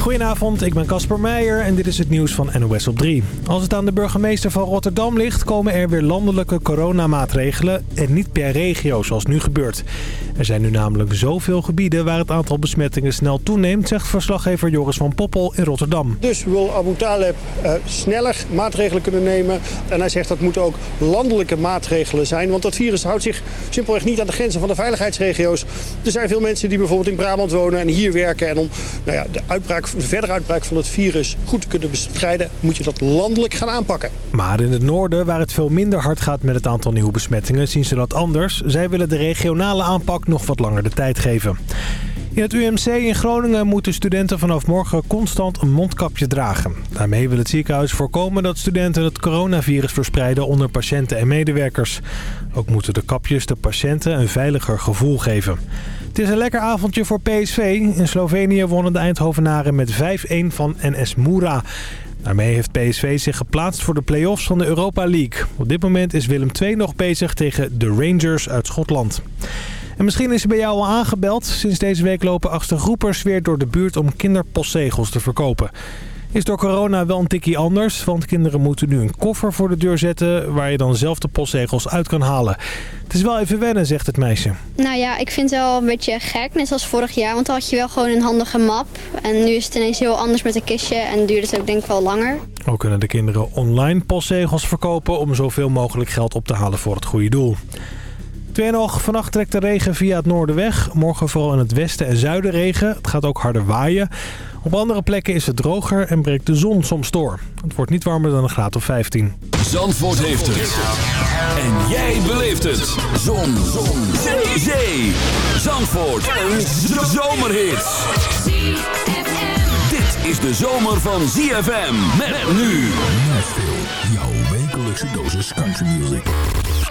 Goedenavond, ik ben Casper Meijer en dit is het nieuws van NOS op 3. Als het aan de burgemeester van Rotterdam ligt, komen er weer landelijke coronamaatregelen en niet per regio zoals nu gebeurt. Er zijn nu namelijk zoveel gebieden waar het aantal besmettingen snel toeneemt, zegt verslaggever Joris van Poppel in Rotterdam. Dus wil Abu Taleb uh, sneller maatregelen kunnen nemen. En hij zegt dat moeten ook landelijke maatregelen zijn, want dat virus houdt zich simpelweg niet aan de grenzen van de veiligheidsregio's. Er zijn veel mensen die bijvoorbeeld in Brabant wonen en hier werken en om nou ja, de uitbraak de verdere uitbraak van het virus goed te kunnen bestrijden... moet je dat landelijk gaan aanpakken. Maar in het noorden, waar het veel minder hard gaat met het aantal nieuwe besmettingen... zien ze dat anders. Zij willen de regionale aanpak nog wat langer de tijd geven. In het UMC in Groningen moeten studenten vanaf morgen constant een mondkapje dragen. Daarmee wil het ziekenhuis voorkomen dat studenten het coronavirus verspreiden onder patiënten en medewerkers. Ook moeten de kapjes de patiënten een veiliger gevoel geven. Het is een lekker avondje voor PSV. In Slovenië wonnen de Eindhovenaren met 5-1 van NS Moura. Daarmee heeft PSV zich geplaatst voor de play-offs van de Europa League. Op dit moment is Willem II nog bezig tegen de Rangers uit Schotland. En misschien is er bij jou al aangebeld. Sinds deze week lopen achter groepers weer door de buurt om kinderpostzegels te verkopen. Is door corona wel een tikkie anders, want kinderen moeten nu een koffer voor de deur zetten... waar je dan zelf de postzegels uit kan halen. Het is wel even wennen, zegt het meisje. Nou ja, ik vind het wel een beetje gek, net als vorig jaar. Want dan had je wel gewoon een handige map. En nu is het ineens heel anders met een kistje en duurt het ook denk ik wel langer. Ook kunnen de kinderen online postzegels verkopen om zoveel mogelijk geld op te halen voor het goede doel. Twee nog, vannacht trekt de regen via het noorden weg. Morgen vooral in het westen en zuiden regen. Het gaat ook harder waaien. Op andere plekken is het droger en breekt de zon soms door. Het wordt niet warmer dan een graad of 15. Zandvoort heeft het. En jij beleeft het. Zon. zon. Zee. Zee. Zandvoort. Een zomerhit. Dit is de zomer van ZFM. Met nu. Nashville. Jouw wekelijkse dosis country music.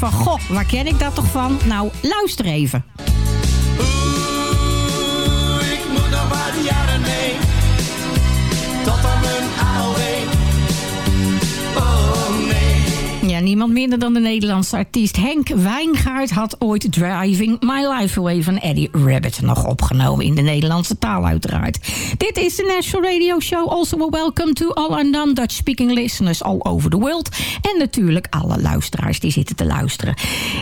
van, goh, waar ken ik dat toch van? Nou, luister even. Niemand minder dan de Nederlandse artiest Henk Wijngaard had ooit Driving My Life Away van Eddie Rabbit nog opgenomen. In de Nederlandse taal uiteraard. Dit is de National Radio Show. Also a welcome to all our non-Dutch speaking listeners all over the world. En natuurlijk alle luisteraars die zitten te luisteren.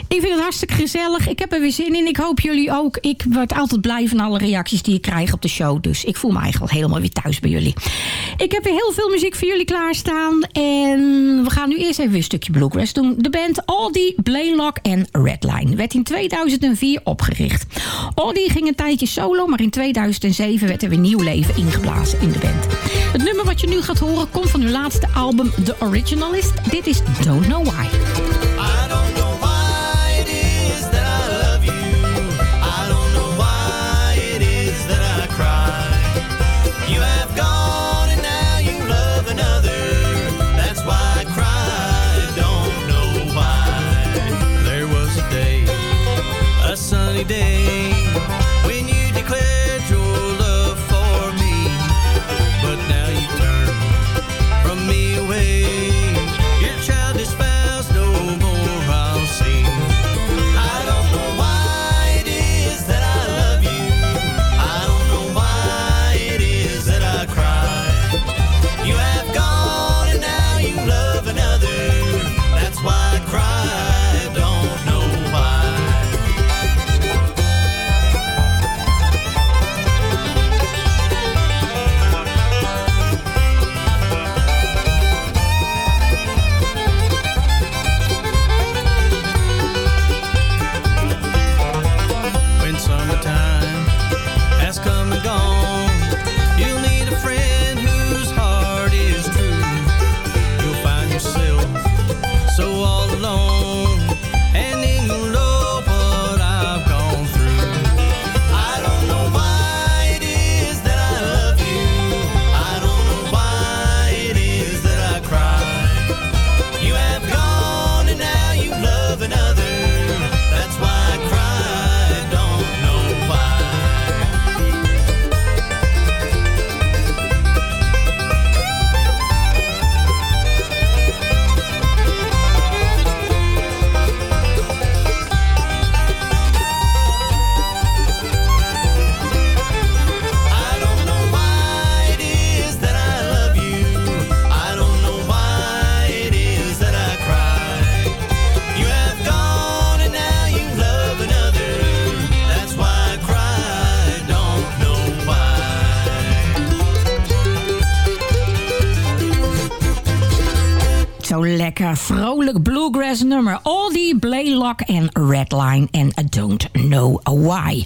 Ik vind het hartstikke gezellig. Ik heb er weer zin in. Ik hoop jullie ook. Ik word altijd blij van alle reacties die ik krijg op de show. Dus ik voel me eigenlijk al helemaal weer thuis bij jullie. Ik heb weer heel veel muziek voor jullie klaarstaan. En we gaan nu eerst even een stukje bluegrass doen. De band Aldi, Blaylock en Redline werd in 2004 opgericht. Aldi ging een tijdje solo, maar in 2007 werd er weer nieuw leven ingeblazen in de band. Het nummer wat je nu gaat horen komt van hun laatste album The Originalist. Dit is Don't Know Why. En Redline en I Don't Know Why.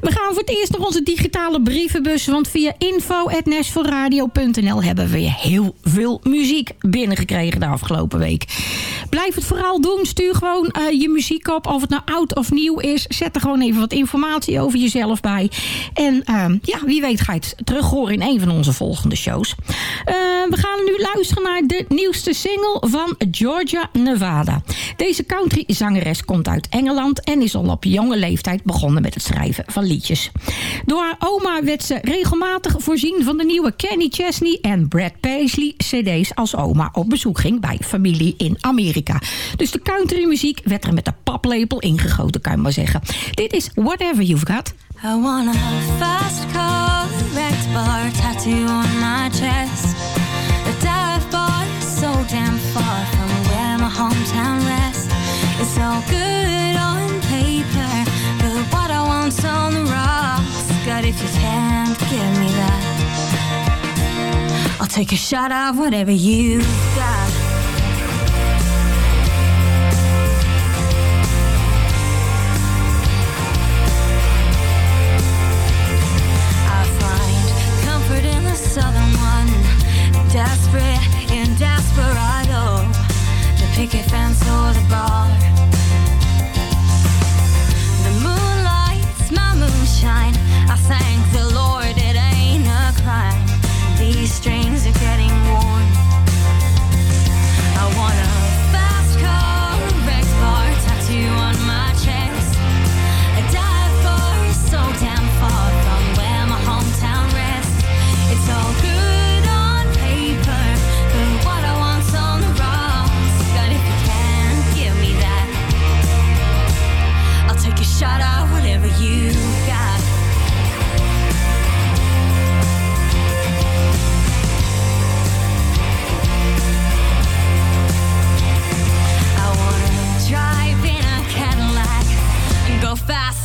We gaan voor het eerst naar onze digitale brievenbus. Want via info.nashvilleradio.nl hebben we heel veel muziek binnengekregen de afgelopen week. Blijf het vooral doen. Stuur gewoon eh, je muziek op. Of het nou oud of nieuw is. Zet er gewoon even wat informatie over jezelf bij. En ehm, ja, wie weet ga je het terug horen in een van onze volgende shows. Eh, we gaan nu luisteren naar de nieuwste single van Georgia Nevada. Deze country zangeres komt uit Engeland en is al op jonge leeftijd begonnen met het schrijven van liedjes. Door haar oma werd ze regelmatig voorzien van de nieuwe Kenny Chesney en Brad Paisley cd's als oma op bezoek ging bij familie in Amerika. Dus de countrymuziek werd er met de paplepel ingegoten, kan je maar zeggen. Dit is Whatever You've Got. I want a fast car, wrecked bar tattoo on my chest. A dive bar so damn far from where my hometown rests. It's all good on paper, but what I want's on the rocks. God, if you can't give me that, I'll take a shot of whatever you've got. Picket fence or the bar.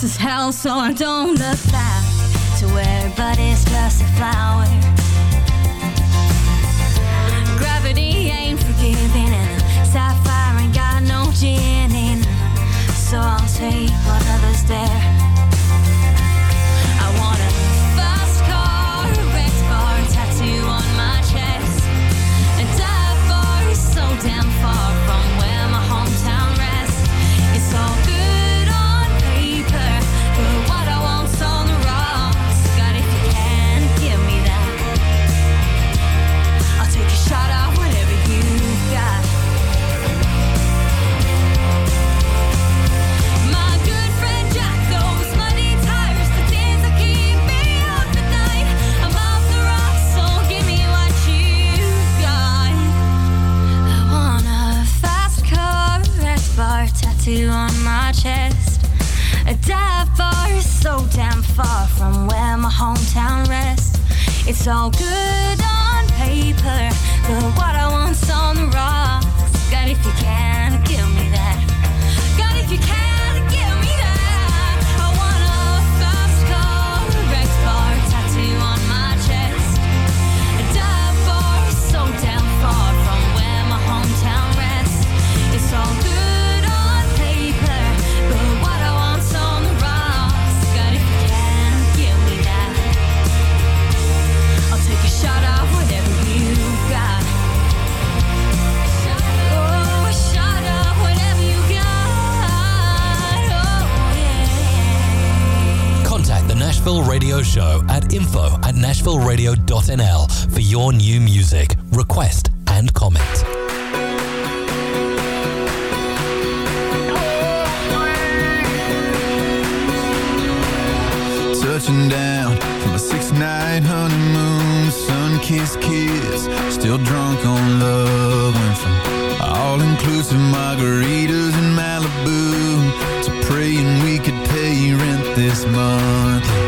fast as hell, so I don't look back to where everybody's just a flower. Gravity ain't forgiving, and sapphire ain't got no gin in, so I'll take what others dare. this month.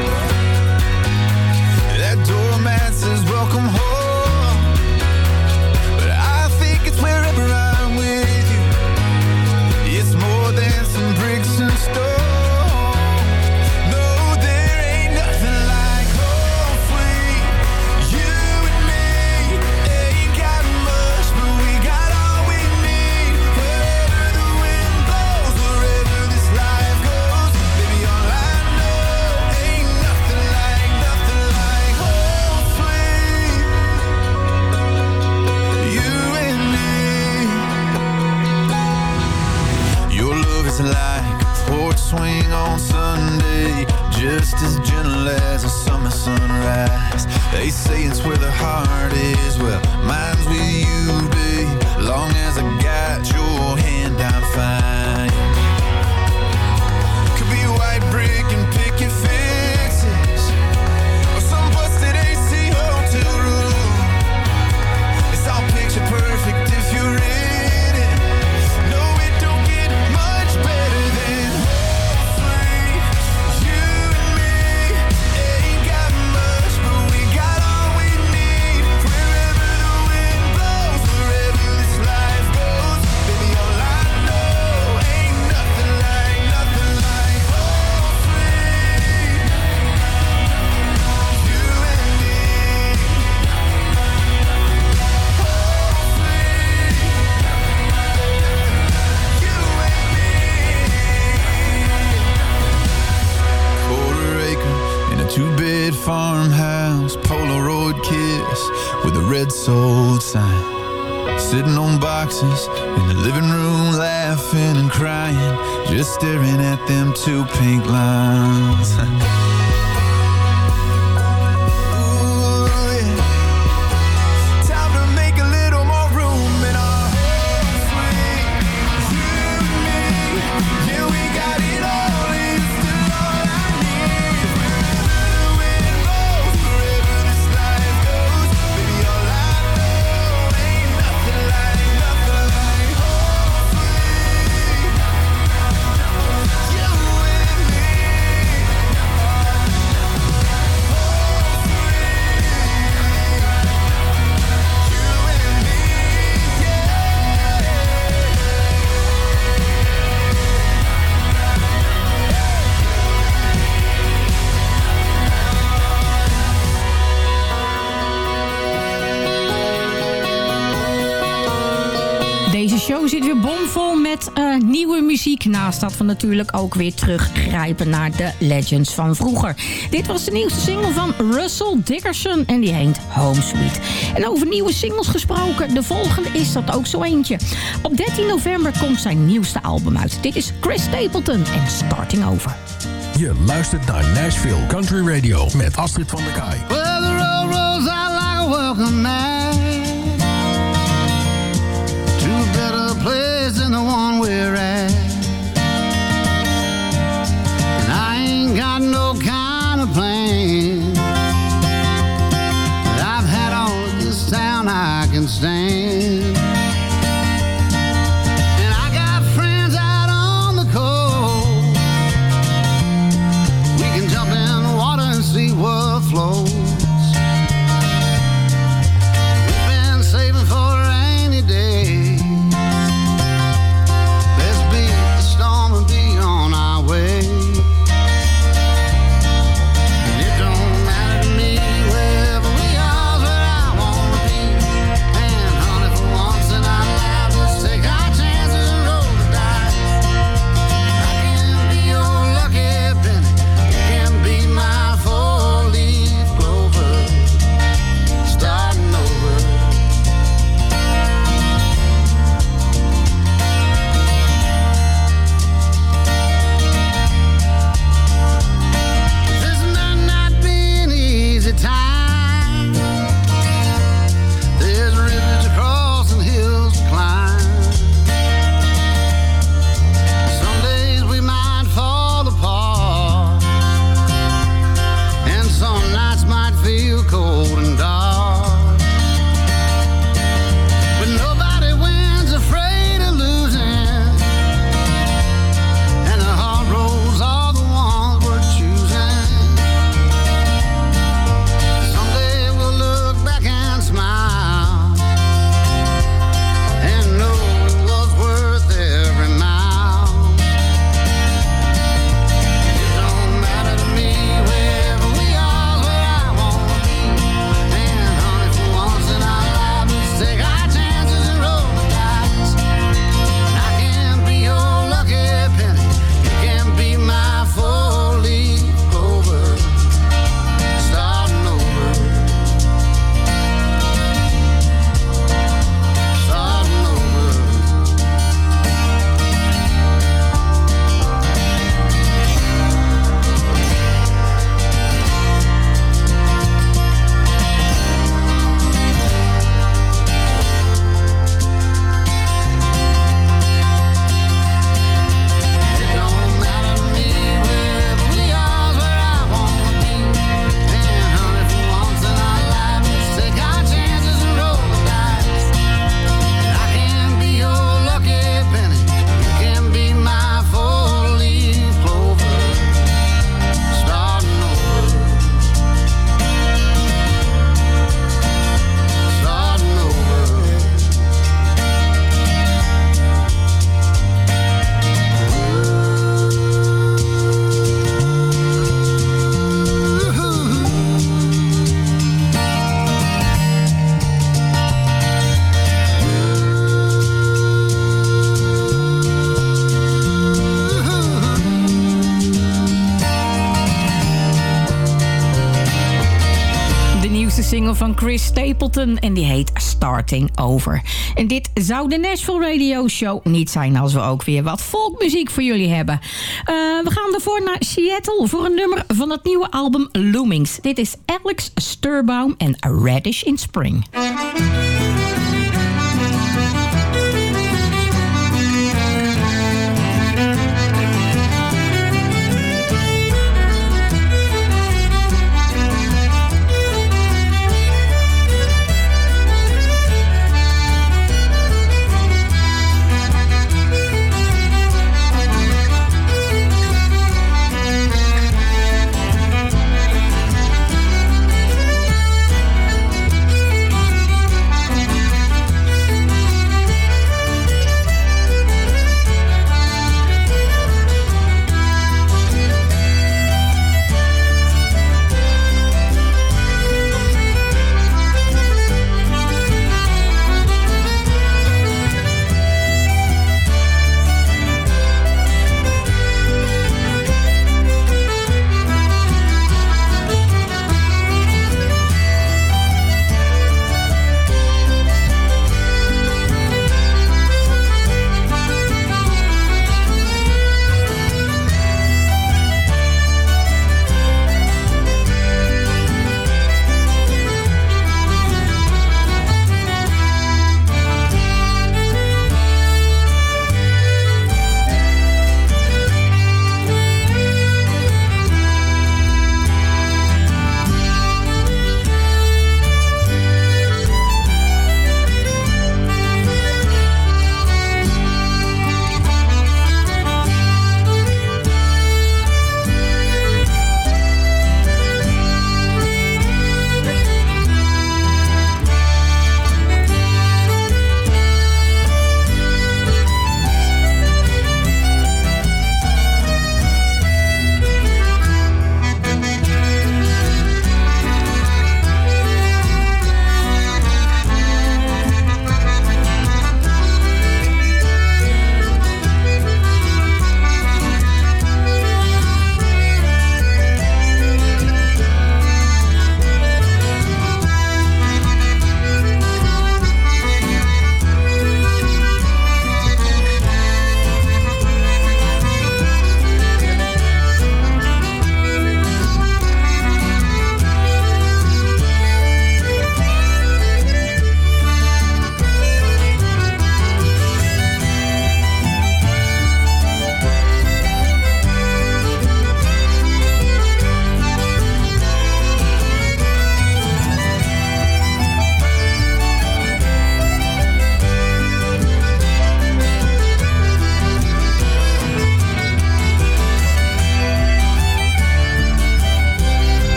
sitting on boxes in the living room laughing and crying just staring at them two pink lines. Naast dat we natuurlijk ook weer teruggrijpen naar de legends van vroeger. Dit was de nieuwste single van Russell Dickerson en die heet Home Sweet. En over nieuwe singles gesproken, de volgende is dat ook zo eentje. Op 13 november komt zijn nieuwste album uit. Dit is Chris Stapleton en Starting Over. Je luistert naar Nashville Country Radio met Astrid van der Kaai. Well, the road rolls out like a welcome to a better place than the one we're at. En die heet Starting Over. En dit zou de Nashville Radio Show niet zijn als we ook weer wat folkmuziek voor jullie hebben. Eh, we gaan ervoor naar Seattle voor een nummer van het nieuwe album Loomings. Dit is Alex Sturbaum en A Radish in Spring.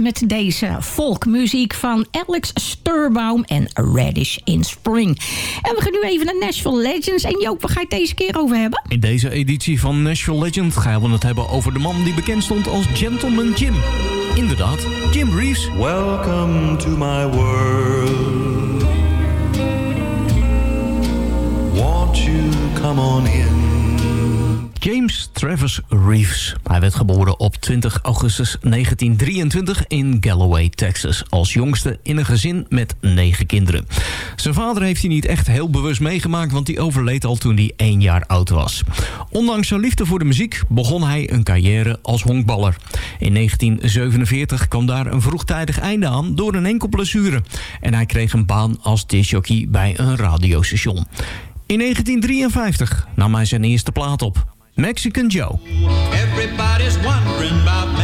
Met deze folkmuziek van Alex Sturbaum en Radish in Spring. En we gaan nu even naar Nashville Legends. En Joop, waar ga je het deze keer over hebben? In deze editie van Nashville Legend gaan we het hebben over de man die bekend stond als Gentleman Jim. Inderdaad, Jim Reeves. Welcome to my world. Won't you come on in? James Travis Reeves. Hij werd geboren op 20 augustus 1923 in Galloway, Texas. Als jongste in een gezin met negen kinderen. Zijn vader heeft hij niet echt heel bewust meegemaakt... want hij overleed al toen hij één jaar oud was. Ondanks zijn liefde voor de muziek begon hij een carrière als honkballer. In 1947 kwam daar een vroegtijdig einde aan door een enkel blessure. En hij kreeg een baan als discjockey bij een radiostation. In 1953 nam hij zijn eerste plaat op. Mexican Joe. Everybody's wondering about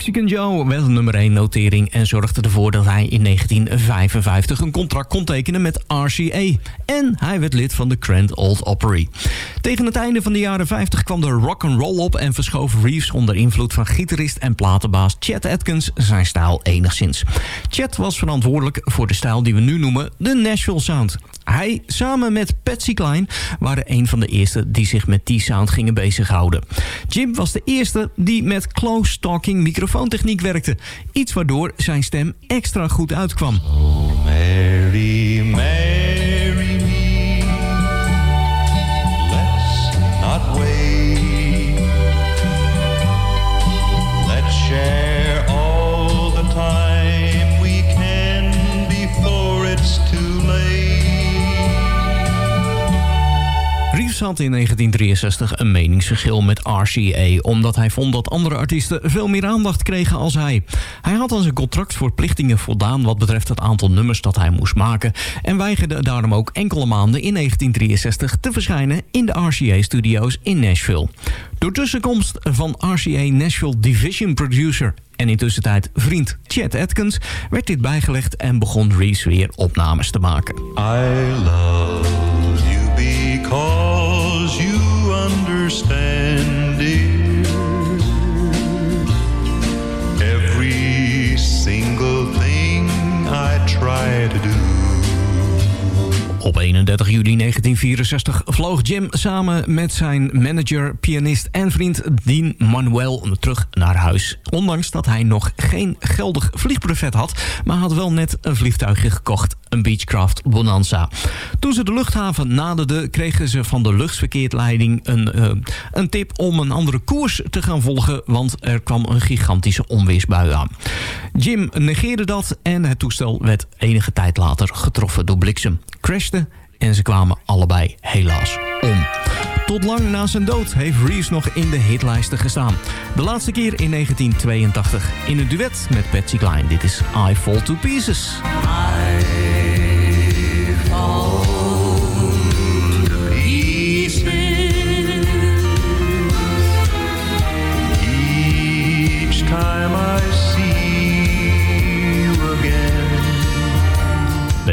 Mexican Joe werd nummer 1 notering en zorgde ervoor dat hij in 1955 een contract kon tekenen met RCA. En hij werd lid van de Grand Old Opry. Tegen het einde van de jaren 50 kwam de rock and roll op en verschoof Reeves onder invloed van gitarist en platenbaas Chet Atkins zijn stijl enigszins. Chet was verantwoordelijk voor de stijl die we nu noemen de Nashville Sound. Hij samen met Patsy Cline waren een van de eerste die zich met die sound gingen bezighouden. Jim was de eerste die met close talking microfoontechniek werkte. Iets waardoor zijn stem extra goed uitkwam. Mary, marry had in 1963 een meningsverschil met RCA... omdat hij vond dat andere artiesten veel meer aandacht kregen als hij. Hij had aan zijn contractverplichtingen voldaan... wat betreft het aantal nummers dat hij moest maken... en weigerde daarom ook enkele maanden in 1963 te verschijnen... in de RCA-studio's in Nashville. Door tussenkomst van RCA Nashville Division Producer... en intussen tijd vriend Chet Atkins... werd dit bijgelegd en begon Reeves weer opnames te maken. I love you because try to do. Op 31 juli 1964 vloog Jim samen met zijn manager, pianist en vriend Dean Manuel terug naar huis. Ondanks dat hij nog geen geldig vliegbrevet had, maar had wel net een vliegtuigje gekocht, een Beechcraft Bonanza. Toen ze de luchthaven naderden, kregen ze van de luchtverkeerleiding een, eh, een tip om een andere koers te gaan volgen, want er kwam een gigantische onweersbui aan. Jim negeerde dat en het toestel werd enige tijd later getroffen door bliksem. En ze kwamen allebei helaas om. Tot lang na zijn dood heeft Reeves nog in de hitlijsten gestaan. De laatste keer in 1982 in een duet met Patsy Cline. Dit is I Fall to Pieces. Each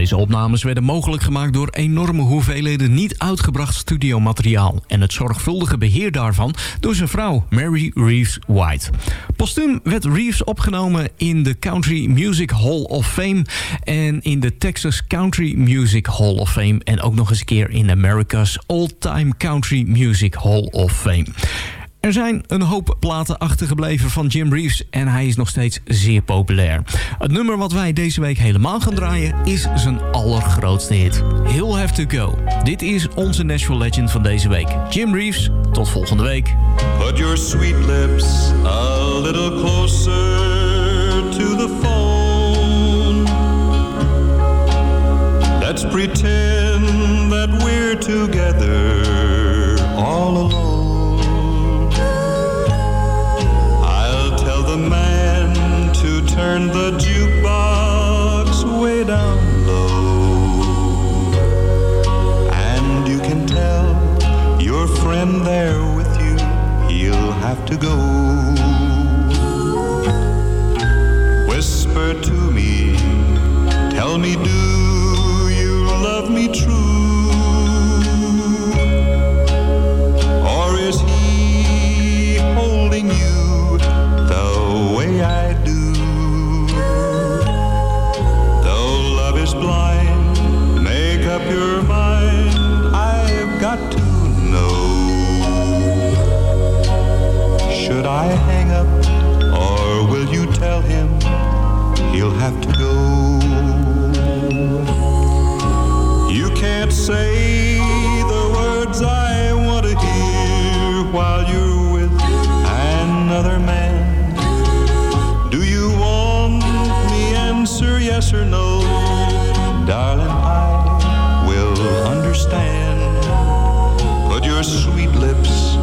Deze opnames werden mogelijk gemaakt door enorme hoeveelheden niet uitgebracht studiomateriaal en het zorgvuldige beheer daarvan door zijn vrouw Mary Reeves White. Postuum werd Reeves opgenomen in de Country Music Hall of Fame en in de Texas Country Music Hall of Fame en ook nog eens een keer in America's Old Time Country Music Hall of Fame. Er zijn een hoop platen achtergebleven van Jim Reeves en hij is nog steeds zeer populair. Het nummer wat wij deze week helemaal gaan draaien is zijn allergrootste hit. He'll Have To Go. Dit is onze Nashville Legend van deze week. Jim Reeves, tot volgende week. Your sweet lips a little closer to the phone. Let's pretend that we're together all alone. Turn the jukebox way down low. And you can tell your friend there with you, he'll have to go. Whisper to me, tell me do up your mind, I've got to know. Should I hang up, or will you tell him he'll have to go? You can't say the words I want to hear while you're with another man. Do you want me answer yes or no? Darling, understand. Put your sweet lips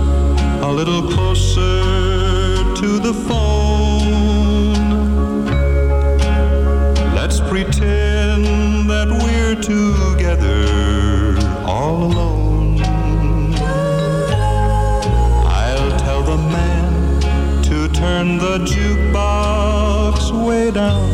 a little closer to the phone. Let's pretend that we're together all alone. I'll tell the man to turn the jukebox way down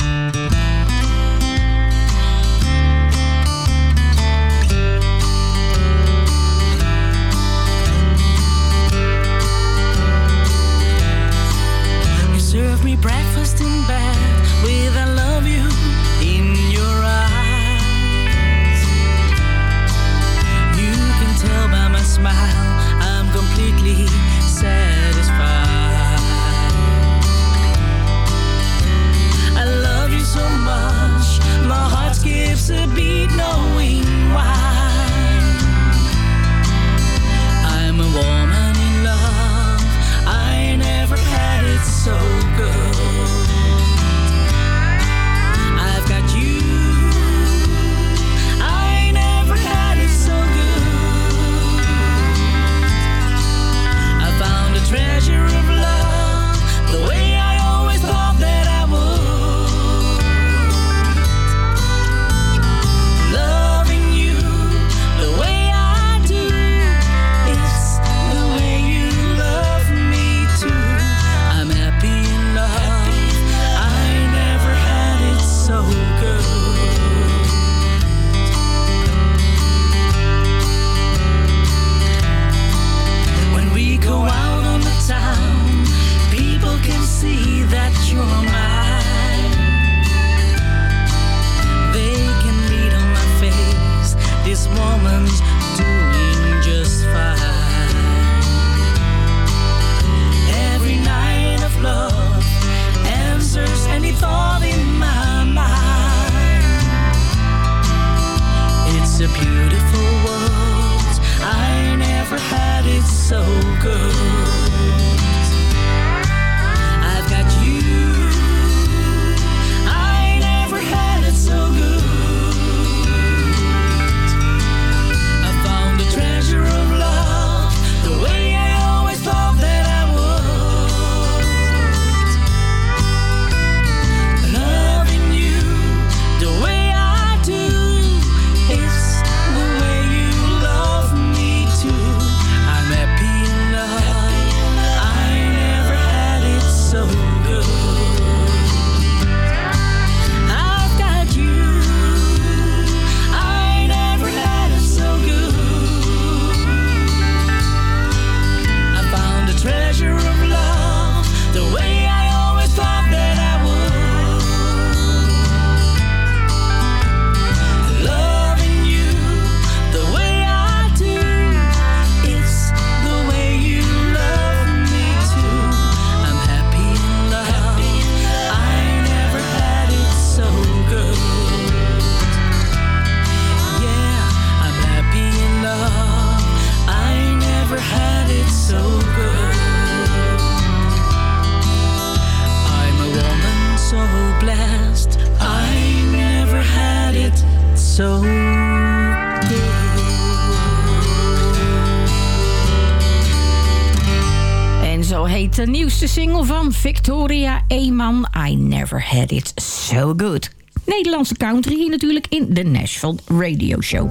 De nieuwste single van Victoria Eman. I never had it so good. Nederlandse country hier natuurlijk in de Nashville Radio Show.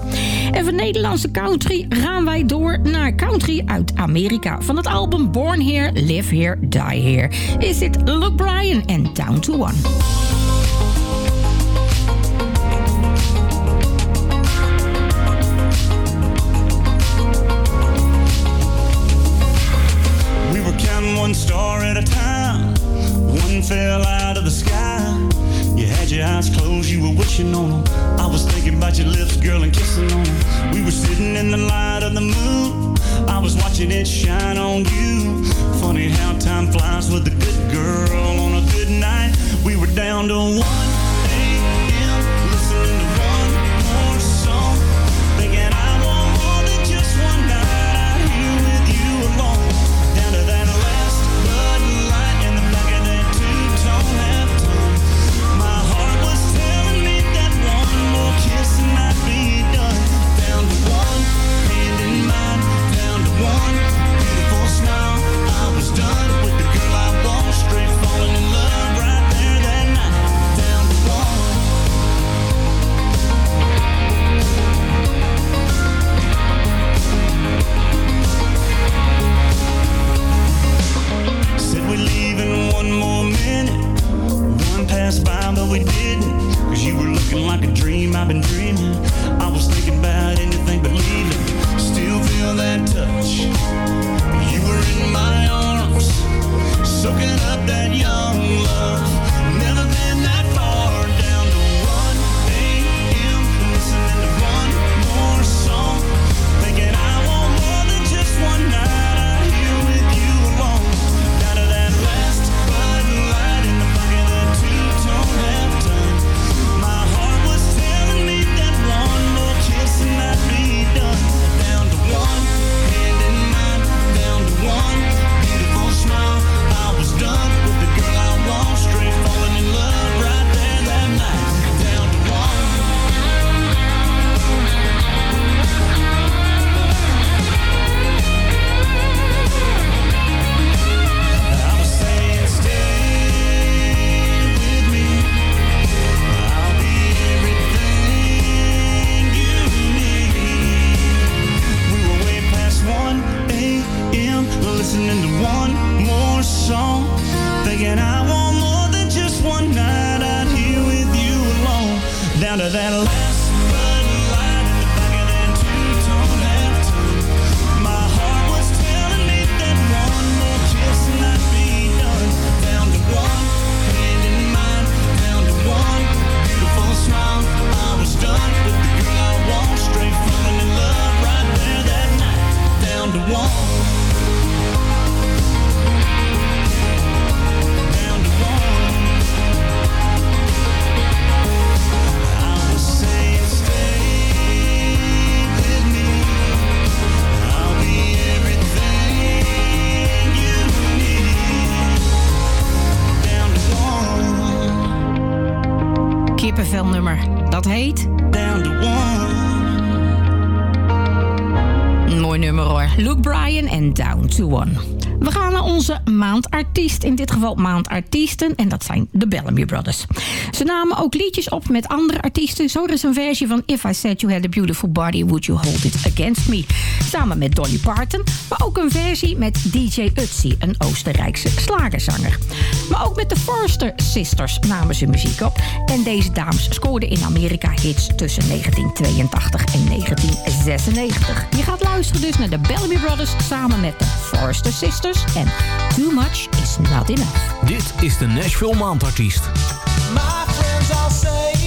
En van Nederlandse country gaan wij door naar country uit Amerika. Van het album Born Here, Live Here, Die Here is dit Luke Bryan en Down to One. One star at a time. One fell out of the sky. You had your eyes closed, you were wishing on them. I was thinking about your lips, girl, and kissing on them. We were sitting in the light of the moon. I was watching it shine on you. Funny how time flies with a good girl on a good night. We were down to one Luke Bryan en Down to One. We gaan naar onze maandartiest. In dit geval maandartiesten. En dat zijn de Bellamy Brothers. Ze namen ook liedjes op met andere artiesten. Zo is een versie van If I Said You Had a Beautiful Body, Would You Hold It Against Me? Samen met Dolly Parton. Maar ook een versie met DJ Ötzi, een Oostenrijkse slagerzanger. Maar ook met de Forster Sisters namen ze muziek op. En deze dames scoorden in Amerika hits tussen 1982 en 1996. Je gaat luisteren dus naar de Bellamy Brothers samen met de Forster Sisters en Too Much Is Not Enough. Dit is de Nashville Maandartiest. My friends all say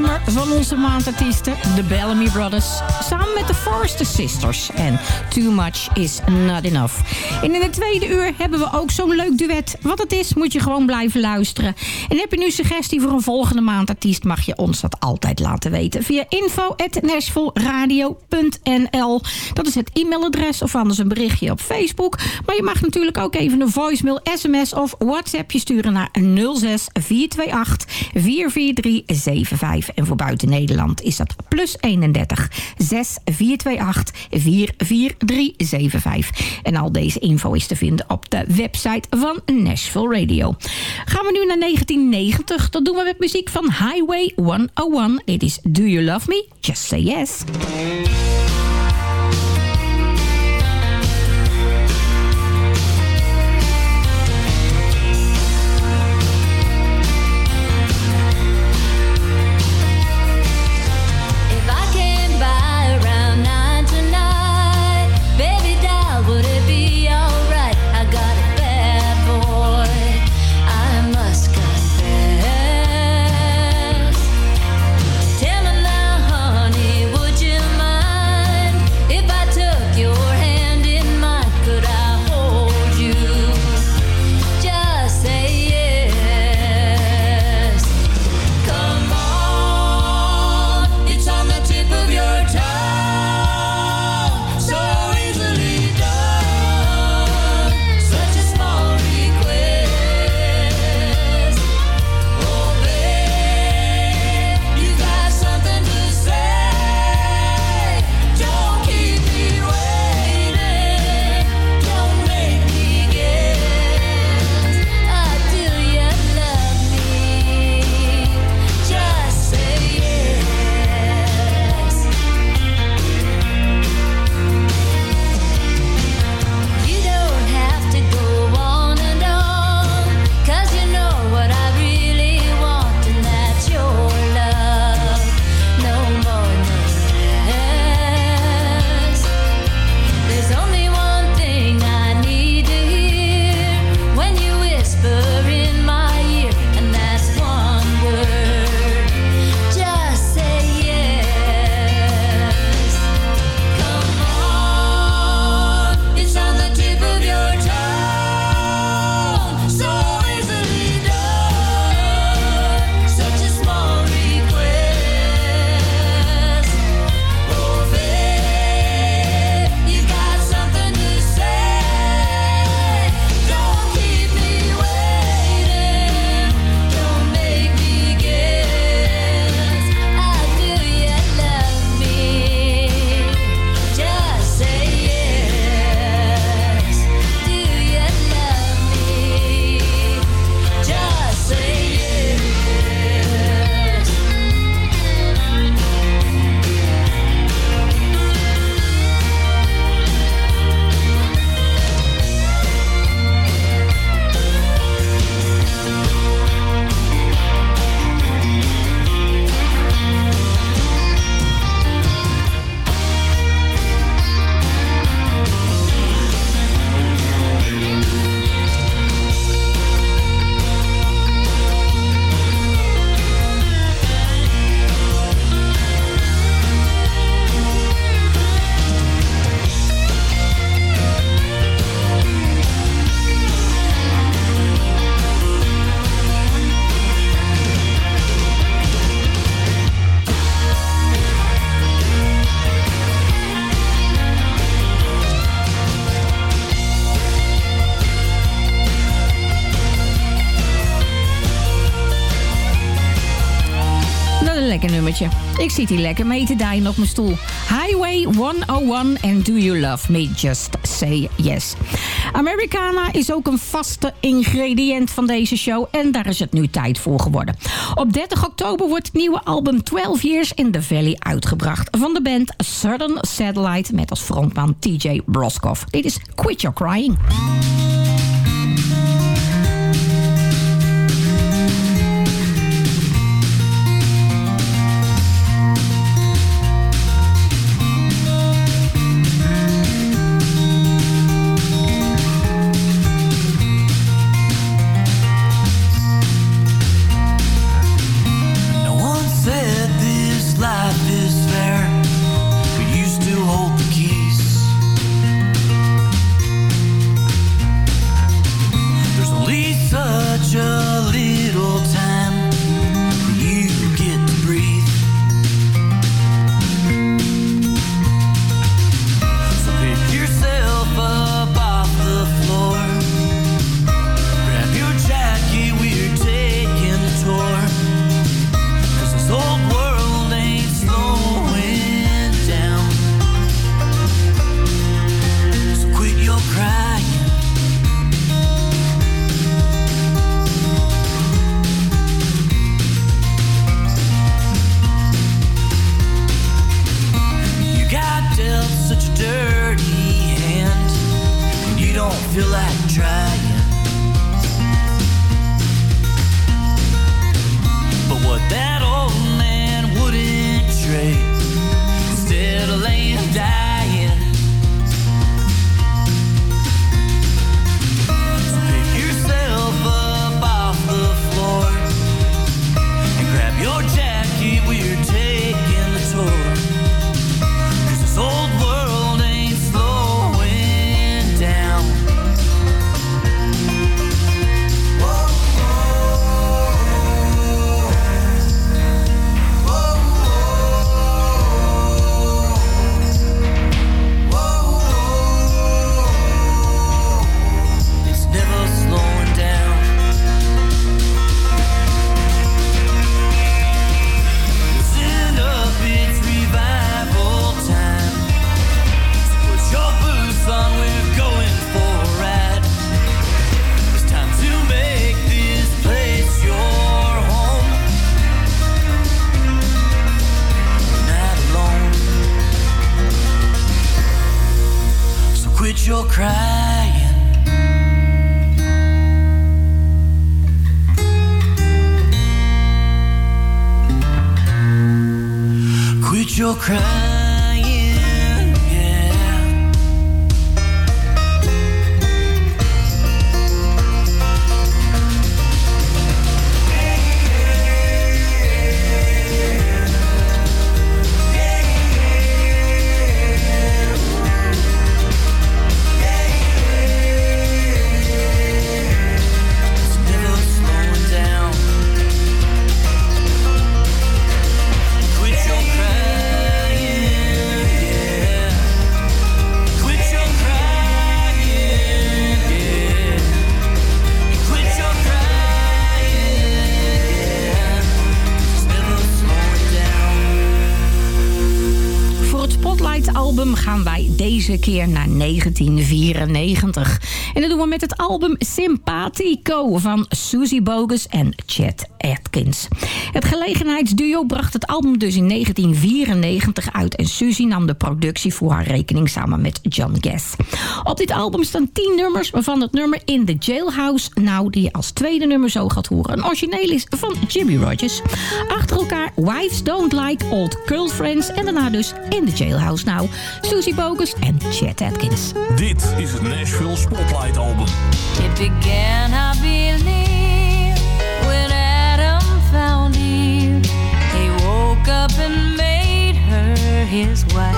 nummer van onze maandartiesten, de Bellamy Brothers. Samen met de Forrester Sisters. En Too Much Is Not Enough. En in het tweede uur hebben we ook zo'n leuk duet. Wat het is, moet je gewoon blijven luisteren. En heb je nu suggestie voor een volgende maandartiest... mag je ons dat altijd laten weten. Via info.nashvilleradio.nl Dat is het e-mailadres of anders een berichtje op Facebook. Maar je mag natuurlijk ook even een voicemail, sms of WhatsAppje sturen naar 06 428 44375. En voor buiten Nederland is dat plus 31 6 428 44375. En al deze info is te vinden op de website van Nashville Radio. Gaan we nu naar 1990. Dat doen we met muziek van Highway 101. Dit is Do You Love Me? Just Say Yes. Zit hier lekker mee te dijen op mijn stoel. Highway 101 en Do You Love Me? Just Say Yes. Americana is ook een vaste ingrediënt van deze show en daar is het nu tijd voor geworden. Op 30 oktober wordt het nieuwe album 12 Years in the Valley uitgebracht van de band Southern Satellite met als frontman TJ Broskoff. Dit is Quit Your Crying. Your crying, naar 1994. En dat doen we met het album Simpatico van Susie Bogus en Chet Atkins. Het gelegenheidsduo bracht het album dus in 1994 uit... en Susie nam de productie voor haar rekening samen met John Guess. Op dit album staan 10 nummers, waarvan het nummer In the Jailhouse... nou, die je als tweede nummer zo gaat horen... een origineel is van Jimmy Rogers. Achter elkaar Wives Don't Like Old Girlfriends... en daarna dus In the Jailhouse nou... Susie Bogus en Chet Atkins. Dit is het Nashville Spotlight Album. It began, I believe, up and made her his wife.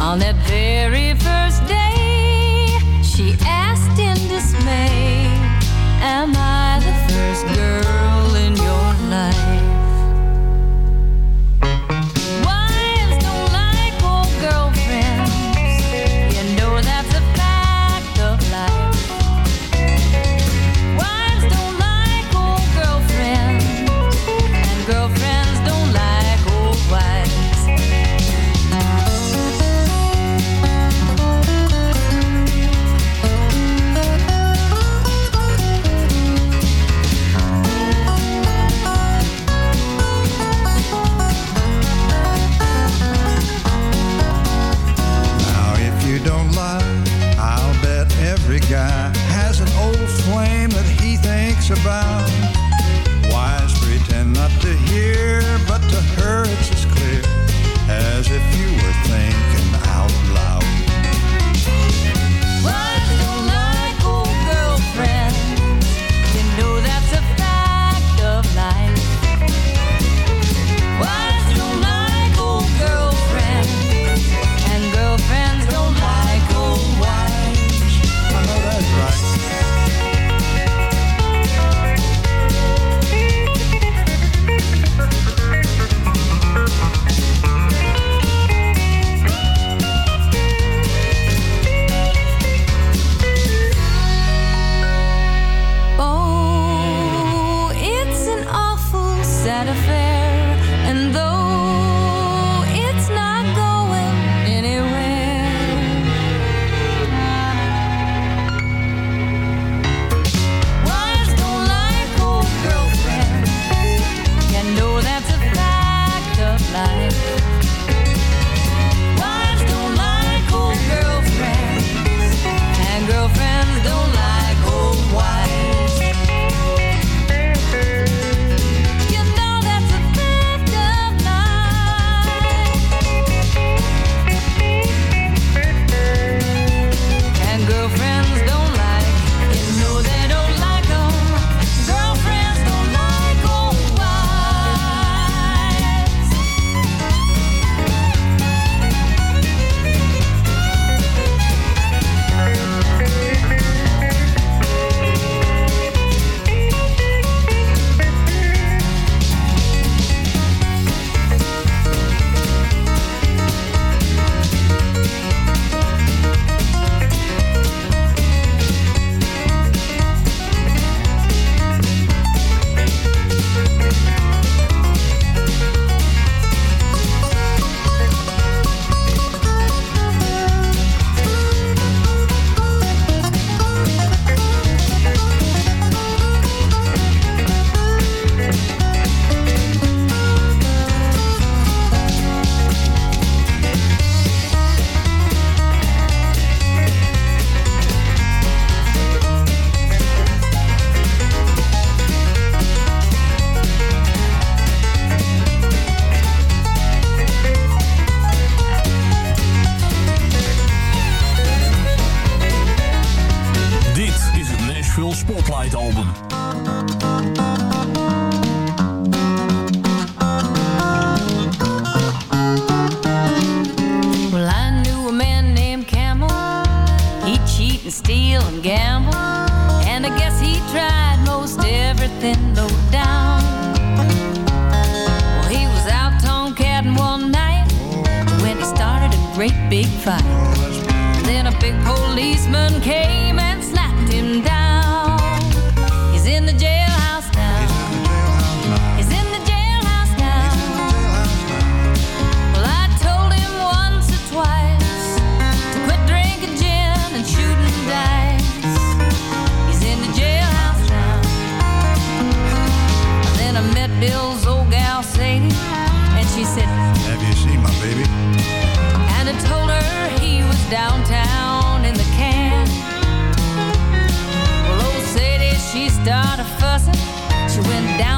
On that very first day, she asked in dismay, Am I the first girl girlfriend. great big fight. Then a big policeman came. fussing. She went down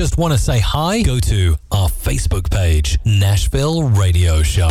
just want to say hi, go to our Facebook page, Nashville Radio Show.